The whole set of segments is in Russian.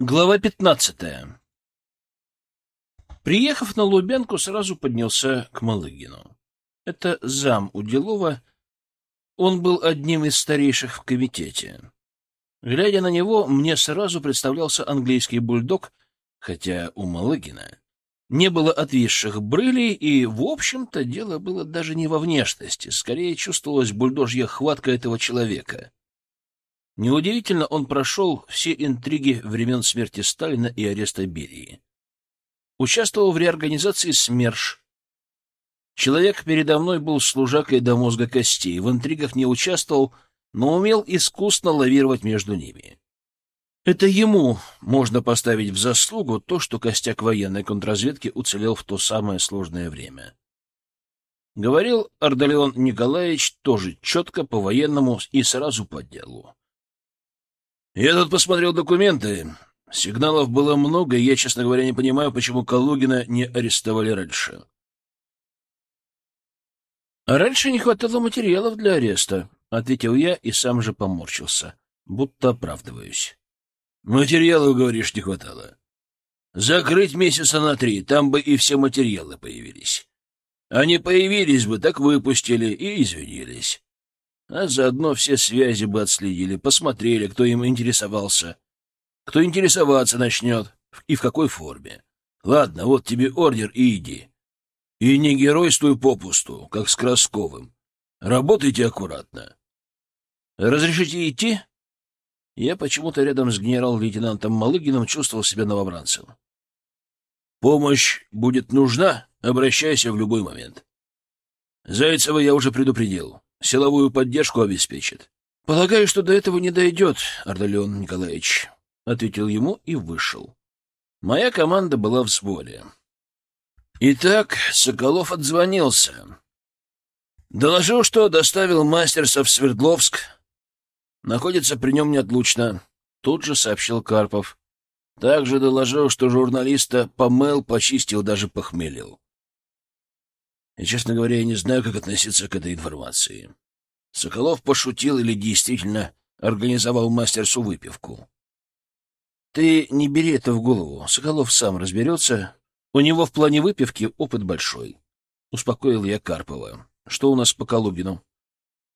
Глава пятнадцатая Приехав на Лубянку, сразу поднялся к Малыгину. Это зам Уделова. Он был одним из старейших в комитете. Глядя на него, мне сразу представлялся английский бульдог, хотя у Малыгина не было отвисших брылей, и, в общем-то, дело было даже не во внешности, скорее чувствовалась бульдожья хватка этого человека — Неудивительно, он прошел все интриги времен смерти Сталина и ареста Берии. Участвовал в реорганизации СМЕРШ. Человек передо мной был служакой до мозга костей, в интригах не участвовал, но умел искусно лавировать между ними. Это ему можно поставить в заслугу то, что костяк военной контрразведки уцелел в то самое сложное время. Говорил Ардалион Николаевич тоже четко, по-военному и сразу по делу. Я тут посмотрел документы. Сигналов было много, и я, честно говоря, не понимаю, почему Калугина не арестовали раньше. Раньше не хватало материалов для ареста, — ответил я и сам же поморщился, будто оправдываюсь. Материалов, говоришь, не хватало. Закрыть месяца на три, там бы и все материалы появились. Они появились бы, так выпустили и извинились. А заодно все связи бы отследили, посмотрели, кто им интересовался, кто интересоваться начнет и в какой форме. Ладно, вот тебе ордер и иди. И не геройствуй попусту, как с Красковым. Работайте аккуратно. Разрешите идти? Я почему-то рядом с генерал-лейтенантом Малыгиным чувствовал себя новобранцем. Помощь будет нужна, обращайся в любой момент. Зайцева я уже предупредил силовую поддержку обеспечит. — Полагаю, что до этого не дойдет, Ардалион Николаевич, — ответил ему и вышел. Моя команда была в сборе. Итак, Соколов отзвонился. Доложил, что доставил мастерса в Свердловск. Находится при нем неотлучно. Тут же сообщил Карпов. Также доложил, что журналиста помыл, почистил, даже похмелил. И, честно говоря, я не знаю, как относиться к этой информации. Соколов пошутил или действительно организовал мастерсу выпивку. Ты не бери это в голову. Соколов сам разберется. У него в плане выпивки опыт большой. Успокоил я Карпова. Что у нас по Колубину?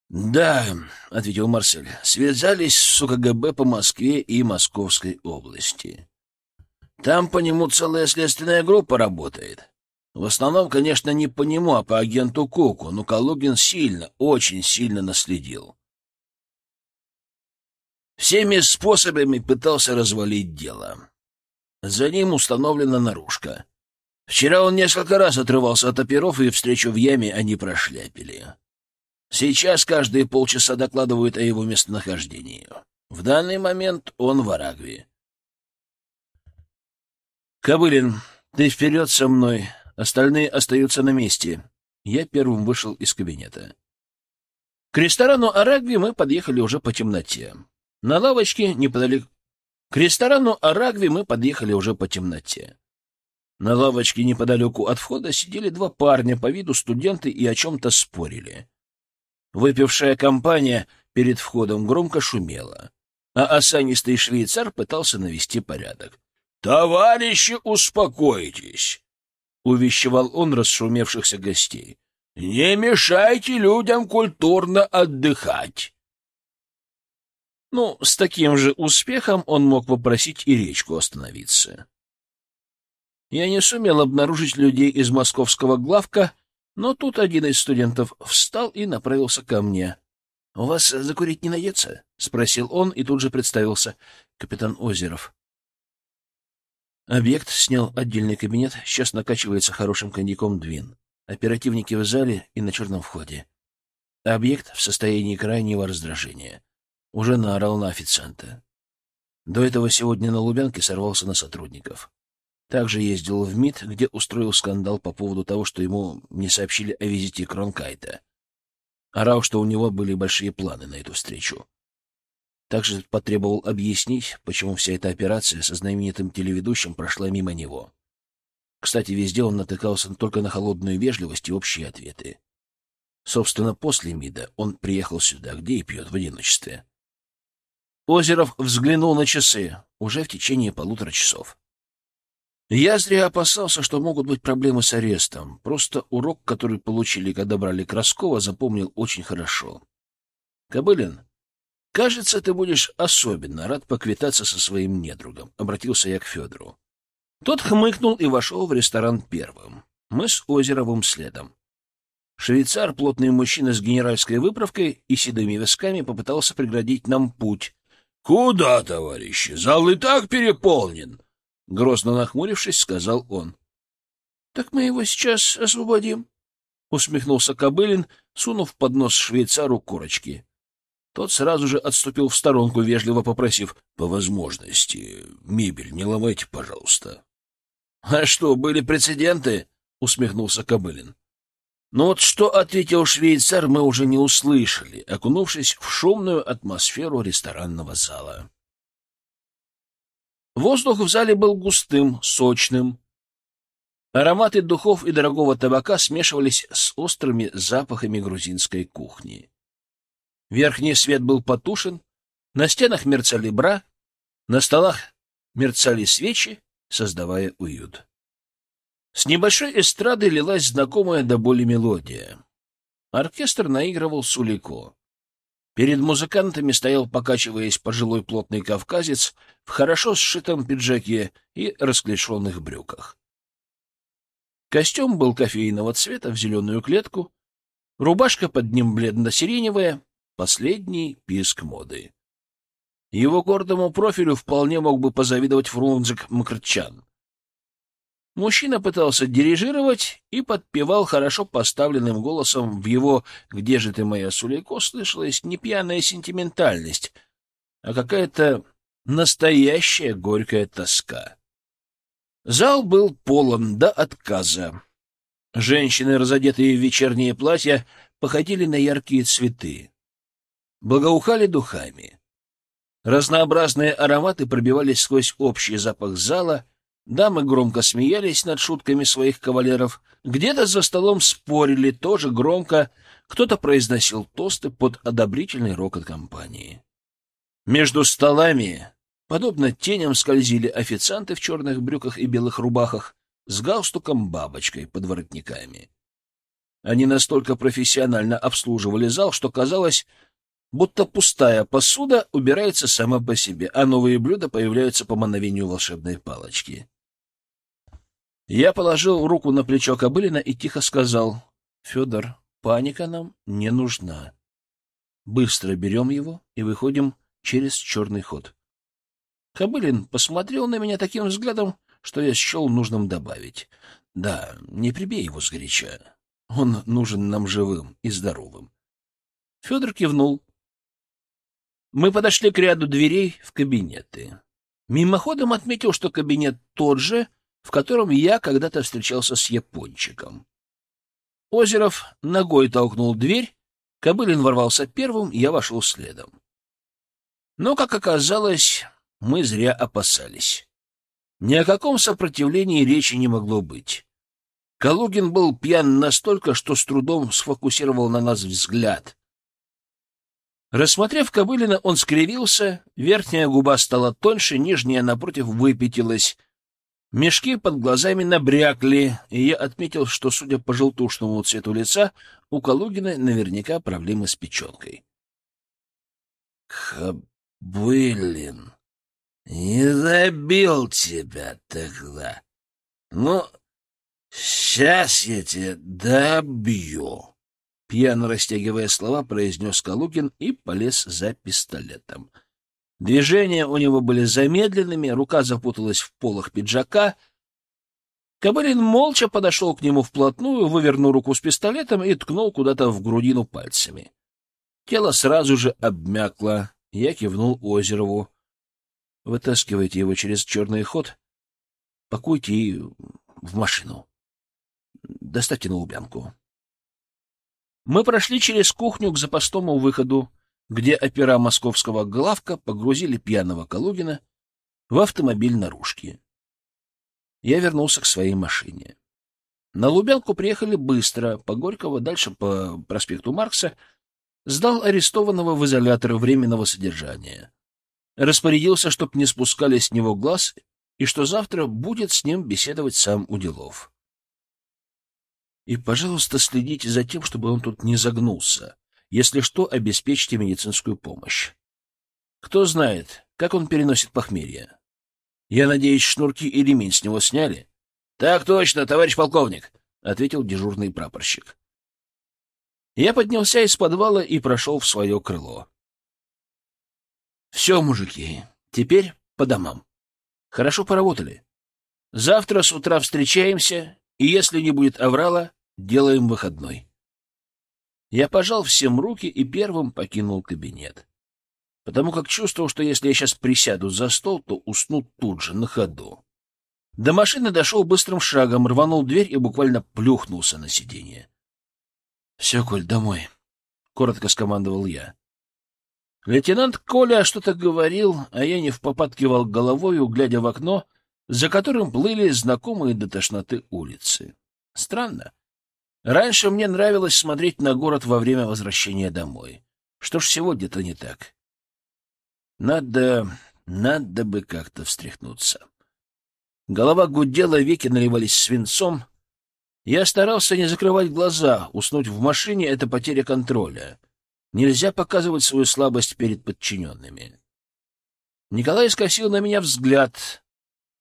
Да, ответил Марсель. Связались с УКГБ по Москве и Московской области. Там по нему целая следственная группа работает. В основном, конечно, не по нему, а по агенту Куку, но Калугин сильно, очень сильно наследил. Всеми способами пытался развалить дело. За ним установлена наружка. Вчера он несколько раз отрывался от оперов, и встречу в яме они прошляпили. Сейчас каждые полчаса докладывают о его местонахождении. В данный момент он в Арагве. «Кобылин, ты вперед со мной!» Остальные остаются на месте. Я первым вышел из кабинета. К ресторану «Арагви» мы подъехали уже по темноте. На лавочке неподалеку... К ресторану «Арагви» мы подъехали уже по темноте. На лавочке неподалеку от входа сидели два парня, по виду студенты, и о чем-то спорили. Выпившая компания перед входом громко шумела, а осанистый швейцар пытался навести порядок. — Товарищи, успокойтесь! — увещевал он расшумевшихся гостей. — Не мешайте людям культурно отдыхать. Ну, с таким же успехом он мог попросить и речку остановиться. Я не сумел обнаружить людей из московского главка, но тут один из студентов встал и направился ко мне. — У вас закурить не найдется? — спросил он и тут же представился. — Капитан Озеров. Объект снял отдельный кабинет, сейчас накачивается хорошим коньяком Двин. Оперативники в зале и на черном входе. Объект в состоянии крайнего раздражения. Уже наорал на официанта. До этого сегодня на Лубянке сорвался на сотрудников. Также ездил в МИД, где устроил скандал по поводу того, что ему не сообщили о визите Кронкайта. Орал, что у него были большие планы на эту встречу. Также потребовал объяснить, почему вся эта операция со знаменитым телеведущим прошла мимо него. Кстати, везде он натыкался только на холодную вежливость и общие ответы. Собственно, после МИДа он приехал сюда, где и пьет в одиночестве. Озеров взглянул на часы. Уже в течение полутора часов. Я зря опасался, что могут быть проблемы с арестом. Просто урок, который получили, когда брали Краскова, запомнил очень хорошо. Кобылин, кажется, ты будешь особенно рад поквитаться со своим недругом, — обратился я к Федору. Тот хмыкнул и вошел в ресторан первым. Мы с Озеровым следом. Швейцар, плотный мужчина с генеральской выправкой и седыми висками, попытался преградить нам путь. — Куда, товарищи? Зал и так переполнен! — грозно нахмурившись, сказал он. — Так мы его сейчас освободим, — усмехнулся Кобылин, сунув под нос швейцару корочки. Тот сразу же отступил в сторонку, вежливо попросив, по возможности, мебель не ломайте, пожалуйста. — А что, были прецеденты? — усмехнулся Кобылин. Но вот что ответил швейцар, мы уже не услышали, окунувшись в шумную атмосферу ресторанного зала. Воздух в зале был густым, сочным. Ароматы духов и дорогого табака смешивались с острыми запахами грузинской кухни. Верхний свет был потушен, на стенах мерцали бра, на столах мерцали свечи, создавая уют. С небольшой эстрады лилась знакомая до боли мелодия. Оркестр наигрывал сулико. Перед музыкантами стоял, покачиваясь, пожилой плотный кавказец в хорошо сшитом пиджаке и расклешенных брюках. Костюм был кофейного цвета в зеленую клетку, рубашка под ним бледно-сиреневая, Последний писк моды. Его гордому профилю вполне мог бы позавидовать Фрунзик Мкрчан. Мужчина пытался дирижировать и подпевал хорошо поставленным голосом в его «Где же ты, моя Сулейко?» слышалась не пьяная сентиментальность, а какая-то настоящая горькая тоска. Зал был полон до отказа. Женщины, разодетые в вечерние платья, походили на яркие цветы благоухали духами. Разнообразные ароматы пробивались сквозь общий запах зала, дамы громко смеялись над шутками своих кавалеров, где-то за столом спорили тоже громко, кто-то произносил тосты под одобрительный рокот компании. Между столами, подобно теням, скользили официанты в черных брюках и белых рубахах с галстуком-бабочкой под воротниками. Они настолько профессионально обслуживали зал, что казалось, будто пустая посуда убирается сама по себе, а новые блюда появляются по мановению волшебной палочки. Я положил руку на плечо Кобылина и тихо сказал, — Федор, паника нам не нужна. Быстро берем его и выходим через черный ход. Кобылин посмотрел на меня таким взглядом, что я счел нужным добавить. Да, не прибей его сгоряча. Он нужен нам живым и здоровым. Федор кивнул, мы подошли к ряду дверей в кабинеты. Мимоходом отметил, что кабинет тот же, в котором я когда-то встречался с япончиком. Озеров ногой толкнул дверь, Кобылин ворвался первым, я вошел следом. Но, как оказалось, мы зря опасались. Ни о каком сопротивлении речи не могло быть. Калугин был пьян настолько, что с трудом сфокусировал на нас взгляд. Рассмотрев Кобылина, он скривился, верхняя губа стала тоньше, нижняя, напротив, выпятилась. Мешки под глазами набрякли, и я отметил, что, судя по желтушному цвету лица, у Калугина наверняка проблемы с печенкой. — Кобылин, не забил тебя тогда. Ну, сейчас я тебя добью. Пьяно растягивая слова, произнес Калугин и полез за пистолетом. Движения у него были замедленными, рука запуталась в полах пиджака. Кобылин молча подошел к нему вплотную, вывернул руку с пистолетом и ткнул куда-то в грудину пальцами. Тело сразу же обмякло. Я кивнул Озерову. Вытаскивайте его через черный ход, пакуйте и в машину. Доставьте на Лубянку. Мы прошли через кухню к запасному выходу, где опера московского главка погрузили пьяного Калугина в автомобиль наружки. Я вернулся к своей машине. На Лубянку приехали быстро, по Горького, дальше по проспекту Маркса, сдал арестованного в изолятор временного содержания. распорядился, чтоб не спускали с него глаз, и что завтра будет с ним беседовать сам Уделов. И, пожалуйста, следите за тем, чтобы он тут не загнулся. Если что, обеспечьте медицинскую помощь. Кто знает, как он переносит похмелье. Я надеюсь, шнурки и ремень с него сняли? — Так точно, товарищ полковник, — ответил дежурный прапорщик. Я поднялся из подвала и прошел в свое крыло. — Все, мужики, теперь по домам. Хорошо поработали. Завтра с утра встречаемся, и если не будет аврала, делаем выходной. Я пожал всем руки и первым покинул кабинет, потому как чувствовал, что если я сейчас присяду за стол, то усну тут же, на ходу. До машины дошел быстрым шагом, рванул дверь и буквально плюхнулся на сиденье. — Все, Коль, домой, — коротко скомандовал я. Лейтенант Коля что-то говорил, а я не в попад кивал головой, глядя в окно, за которым плыли знакомые до тошноты улицы. Странно. Раньше мне нравилось смотреть на город во время возвращения домой. Что ж сегодня-то не так? Надо... надо бы как-то встряхнуться. Голова гудела, веки наливались свинцом. Я старался не закрывать глаза. Уснуть в машине — это потеря контроля. Нельзя показывать свою слабость перед подчиненными. Николай скосил на меня взгляд,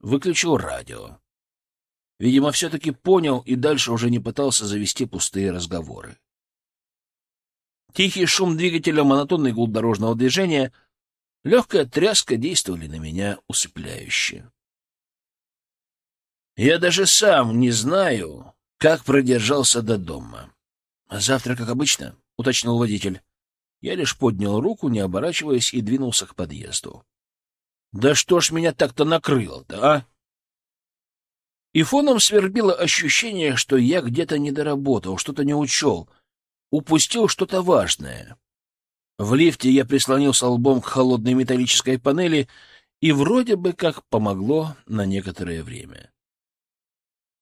выключил радио. Видимо, все-таки понял и дальше уже не пытался завести пустые разговоры. Тихий шум двигателя, монотонный гул дорожного движения, легкая тряска действовали на меня усыпляюще. Я даже сам не знаю, как продержался до дома. — А завтра, как обычно, — уточнил водитель. Я лишь поднял руку, не оборачиваясь, и двинулся к подъезду. Да что ж меня так-то накрыло-то, а? И фоном свербило ощущение, что я где-то не доработал, что-то не учел, упустил что-то важное. В лифте я прислонился лбом к холодной металлической панели, и вроде бы как помогло на некоторое время.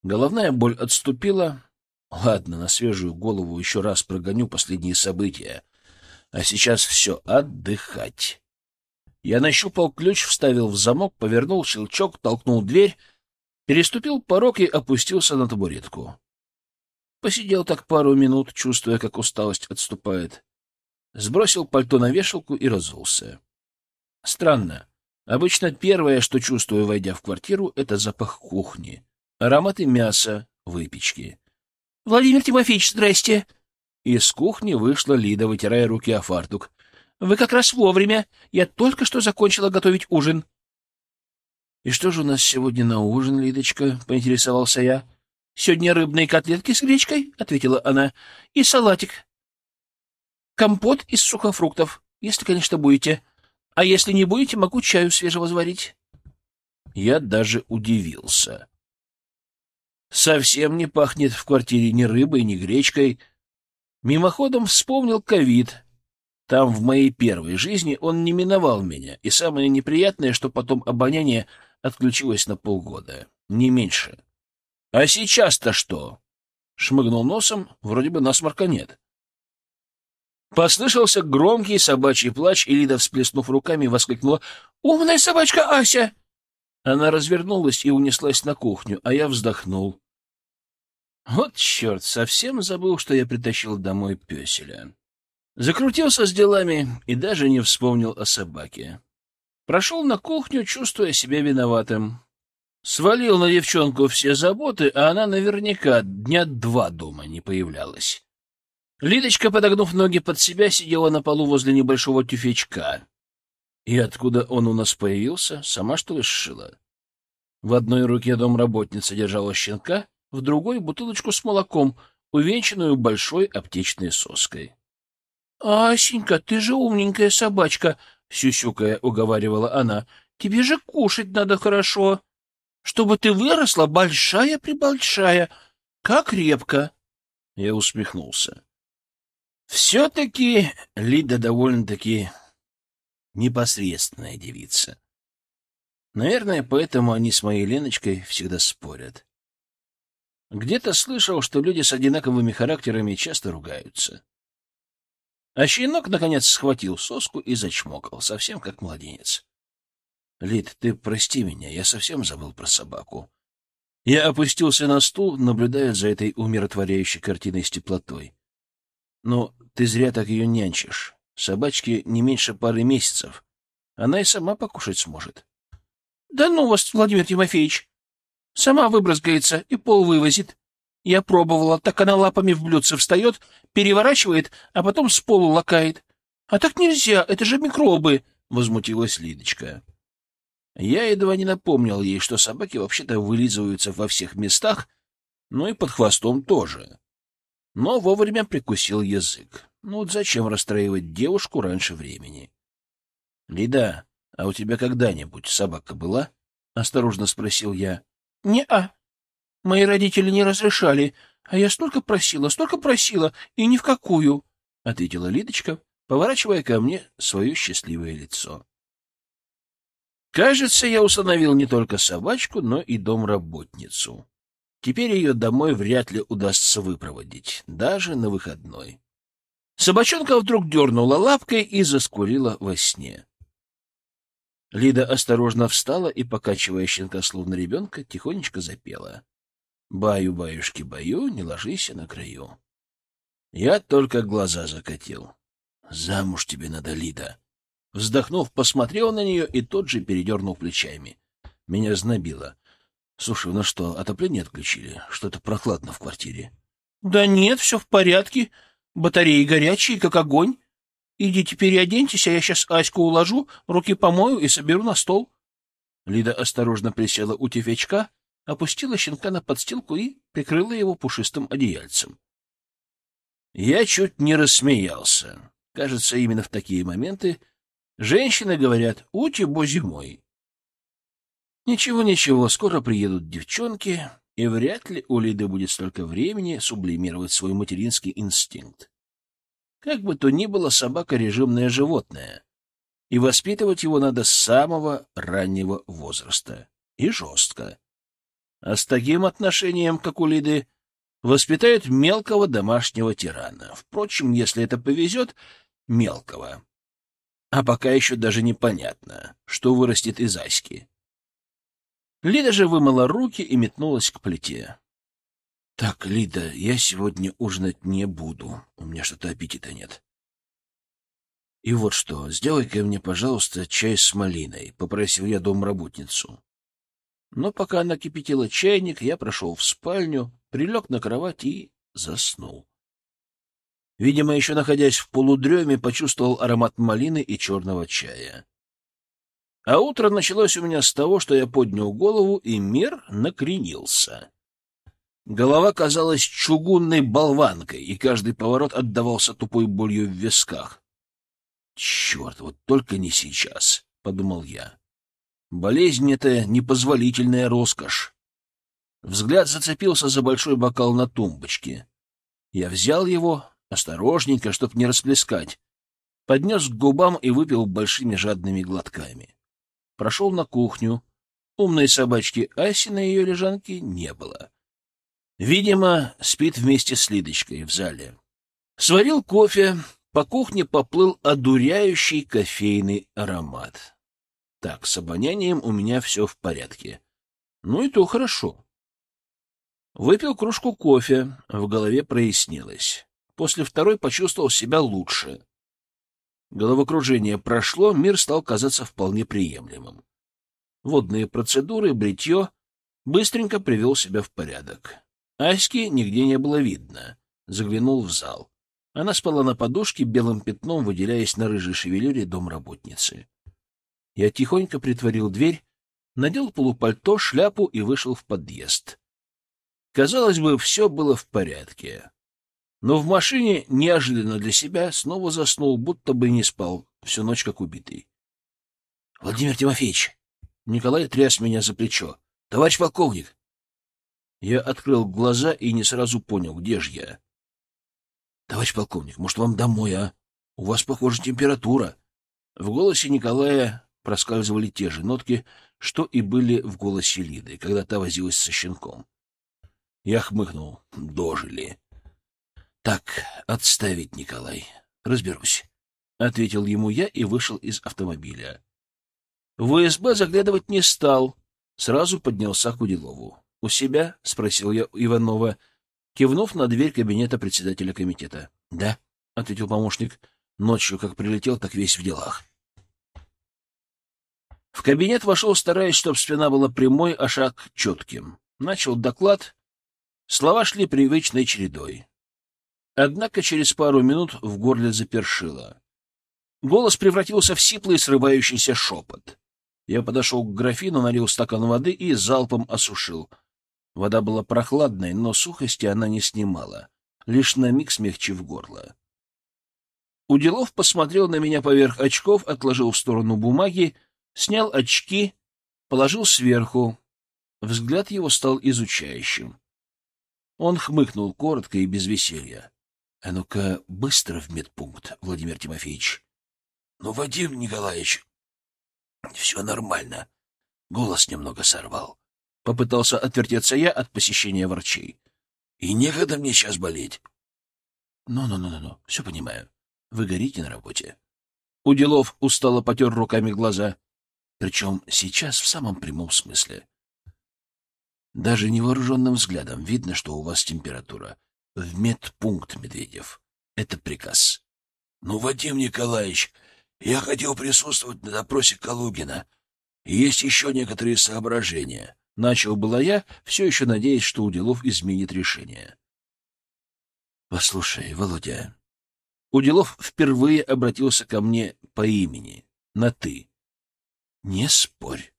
Головная боль отступила. Ладно, на свежую голову еще раз прогоню последние события. А сейчас все, отдыхать. Я нащупал ключ, вставил в замок, повернул щелчок, толкнул дверь, переступил порог и опустился на табуретку. Посидел так пару минут, чувствуя, как усталость отступает. Сбросил пальто на вешалку и разулся. Странно. Обычно первое, что чувствую, войдя в квартиру, — это запах кухни. Ароматы мяса, выпечки. — Владимир Тимофеевич, здрасте! Из кухни вышла Лида, вытирая руки о фартук. — Вы как раз вовремя. Я только что закончила готовить ужин. — И что же у нас сегодня на ужин, Лидочка? — поинтересовался я. — Сегодня рыбные котлетки с гречкой, — ответила она, — и салатик. Компот из сухофруктов, если, конечно, будете. А если не будете, могу чаю свежего заварить. Я даже удивился. Совсем не пахнет в квартире ни рыбой, ни гречкой, Мимоходом вспомнил ковид. Там, в моей первой жизни, он не миновал меня, и самое неприятное, что потом обоняние отключилось на полгода, не меньше. А сейчас-то что? Шмыгнул носом, вроде бы насморка нет. Послышался громкий собачий плач, и Лида, всплеснув руками, воскликнула «Умная собачка Ася!» Она развернулась и унеслась на кухню, а я вздохнул. Вот черт, совсем забыл, что я притащил домой песеля. Закрутился с делами и даже не вспомнил о собаке. Прошел на кухню, чувствуя себя виноватым. Свалил на девчонку все заботы, а она наверняка дня два дома не появлялась. Лидочка, подогнув ноги под себя, сидела на полу возле небольшого тюфячка. И откуда он у нас появился, сама что ли сшила? В одной руке домработница держала щенка, в другой — бутылочку с молоком, увенчанную большой аптечной соской. — Асенька, ты же умненькая собачка, — сюсюкая уговаривала она. — Тебе же кушать надо хорошо, чтобы ты выросла большая-пребольшая, как репка. Я усмехнулся. Все-таки Лида довольно-таки непосредственная девица. Наверное, поэтому они с моей Леночкой всегда спорят. Где-то слышал, что люди с одинаковыми характерами часто ругаются. А щенок, наконец, схватил соску и зачмокал, совсем как младенец. Лид, ты прости меня, я совсем забыл про собаку. Я опустился на стул, наблюдая за этой умиротворяющей картиной с теплотой. Но ты зря так ее нянчишь. Собачке не меньше пары месяцев. Она и сама покушать сможет. — Да ну вас, Владимир Тимофеевич! Сама выбрызгается и пол вывозит. Я пробовала, так она лапами в блюдце встает, переворачивает, а потом с полу лакает. А так нельзя, это же микробы! — возмутилась Лидочка. Я едва не напомнил ей, что собаки вообще-то вылизываются во всех местах, ну и под хвостом тоже. Но вовремя прикусил язык. Ну вот зачем расстраивать девушку раньше времени? — Лида, а у тебя когда-нибудь собака была? — осторожно спросил я. — Не-а. Мои родители не разрешали, а я столько просила, столько просила, и ни в какую, — ответила Лидочка, поворачивая ко мне свое счастливое лицо. Кажется, я установил не только собачку, но и домработницу. Теперь ее домой вряд ли удастся выпроводить, даже на выходной. Собачонка вдруг дернула лапкой и заскулила во сне. Лида осторожно встала и, покачивая щенка словно ребенка, тихонечко запела. «Баю, баюшки, баю, не ложись на краю». Я только глаза закатил. «Замуж тебе надо, Лида». Вздохнув, посмотрел на нее и тот же передернул плечами. Меня знобило. «Слушай, ну что, отопление отключили? Что-то прохладно в квартире». «Да нет, все в порядке. Батареи горячие, как огонь. Идите переоденьтесь, а я сейчас Аську уложу, руки помою и соберу на стол. Лида осторожно присела у тефячка, опустила щенка на подстилку и прикрыла его пушистым одеяльцем. Я чуть не рассмеялся. Кажется, именно в такие моменты женщины говорят «ути-бо зимой». Ничего, ничего, скоро приедут девчонки, и вряд ли у Лиды будет столько времени сублимировать свой материнский инстинкт. Как бы то ни было, собака — режимное животное, и воспитывать его надо с самого раннего возраста. И жестко. А с таким отношением, как у Лиды, воспитают мелкого домашнего тирана. Впрочем, если это повезет, мелкого. А пока еще даже непонятно, что вырастет из Аськи. Лида же вымыла руки и метнулась к плите. Так, Лида, я сегодня ужинать не буду. У меня что-то аппетита нет. И вот что, сделай-ка мне, пожалуйста, чай с малиной, — попросил я домработницу. Но пока она кипятила чайник, я прошел в спальню, прилег на кровать и заснул. Видимо, еще находясь в полудреме, почувствовал аромат малины и черного чая. А утро началось у меня с того, что я поднял голову, и мир накренился. Голова казалась чугунной болванкой, и каждый поворот отдавался тупой болью в висках. «Черт, вот только не сейчас», — подумал я. «Болезнь — это непозволительная роскошь». Взгляд зацепился за большой бокал на тумбочке. Я взял его, осторожненько, чтоб не расплескать, поднес к губам и выпил большими жадными глотками. Прошел на кухню. Умной собачки Аси на ее лежанке не было. Видимо, спит вместе с Лидочкой в зале. Сварил кофе, по кухне поплыл одуряющий кофейный аромат. Так, с обонянием у меня все в порядке. Ну и то хорошо. Выпил кружку кофе, в голове прояснилось. После второй почувствовал себя лучше. Головокружение прошло, мир стал казаться вполне приемлемым. Водные процедуры, бритье, быстренько привел себя в порядок. Аськи нигде не было видно. Заглянул в зал. Она спала на подушке, белым пятном выделяясь на рыжей шевелюре домработницы. Я тихонько притворил дверь, надел полупальто, шляпу и вышел в подъезд. Казалось бы, все было в порядке. Но в машине, неожиданно для себя, снова заснул, будто бы не спал, всю ночь как убитый. — Владимир Тимофеевич! Николай тряс меня за плечо. — Товарищ полковник! Я открыл глаза и не сразу понял, где же я. — Товарищ полковник, может, вам домой, а? У вас, похоже, температура. В голосе Николая проскальзывали те же нотки, что и были в голосе Лиды, когда та возилась со щенком. Я хмыкнул. Дожили. — Так, отставить, Николай. Разберусь, — ответил ему я и вышел из автомобиля. В СБ заглядывать не стал, сразу поднялся к Уделову. — У себя? — спросил я Иванова, кивнув на дверь кабинета председателя комитета. — Да, — ответил помощник. Ночью, как прилетел, так весь в делах. В кабинет вошел, стараясь, чтобы спина была прямой, а шаг четким. Начал доклад. Слова шли привычной чередой. Однако через пару минут в горле запершило. Голос превратился в сиплый срывающийся шепот. Я подошел к графину, налил стакан воды и залпом осушил. Вода была прохладной, но сухости она не снимала, лишь на миг смягчив горло. Уделов посмотрел на меня поверх очков, отложил в сторону бумаги, снял очки, положил сверху. Взгляд его стал изучающим. Он хмыкнул коротко и без веселья. — А ну-ка, быстро в медпункт, Владимир Тимофеевич. — Ну, Вадим Николаевич, все нормально. Голос немного сорвал. Попытался отвертеться я от посещения врачей. И некогда мне сейчас болеть. Ну-ну-ну-ну, все понимаю. Вы горите на работе. Уделов устало потер руками глаза. Причем сейчас в самом прямом смысле. Даже невооруженным взглядом видно, что у вас температура. В медпункт, Медведев. Это приказ. Ну, Вадим Николаевич, я хотел присутствовать на допросе Калугина. Есть еще некоторые соображения. Начал было я, все еще надеясь, что Уделов изменит решение. Послушай, Володя. Уделов впервые обратился ко мне по имени, на «ты». Не спорь.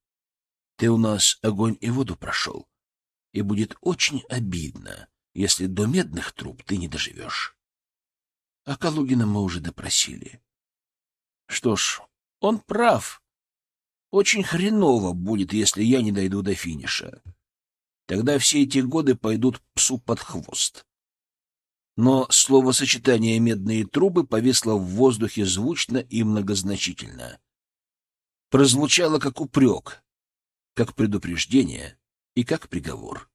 Ты у нас огонь и воду прошел, и будет очень обидно, если до медных труб ты не доживешь. А Калугина мы уже допросили. Что ж, он прав. Очень хреново будет, если я не дойду до финиша. Тогда все эти годы пойдут псу под хвост. Но словосочетание «медные трубы» повисло в воздухе звучно и многозначительно. Прозвучало как упрек, как предупреждение и как приговор.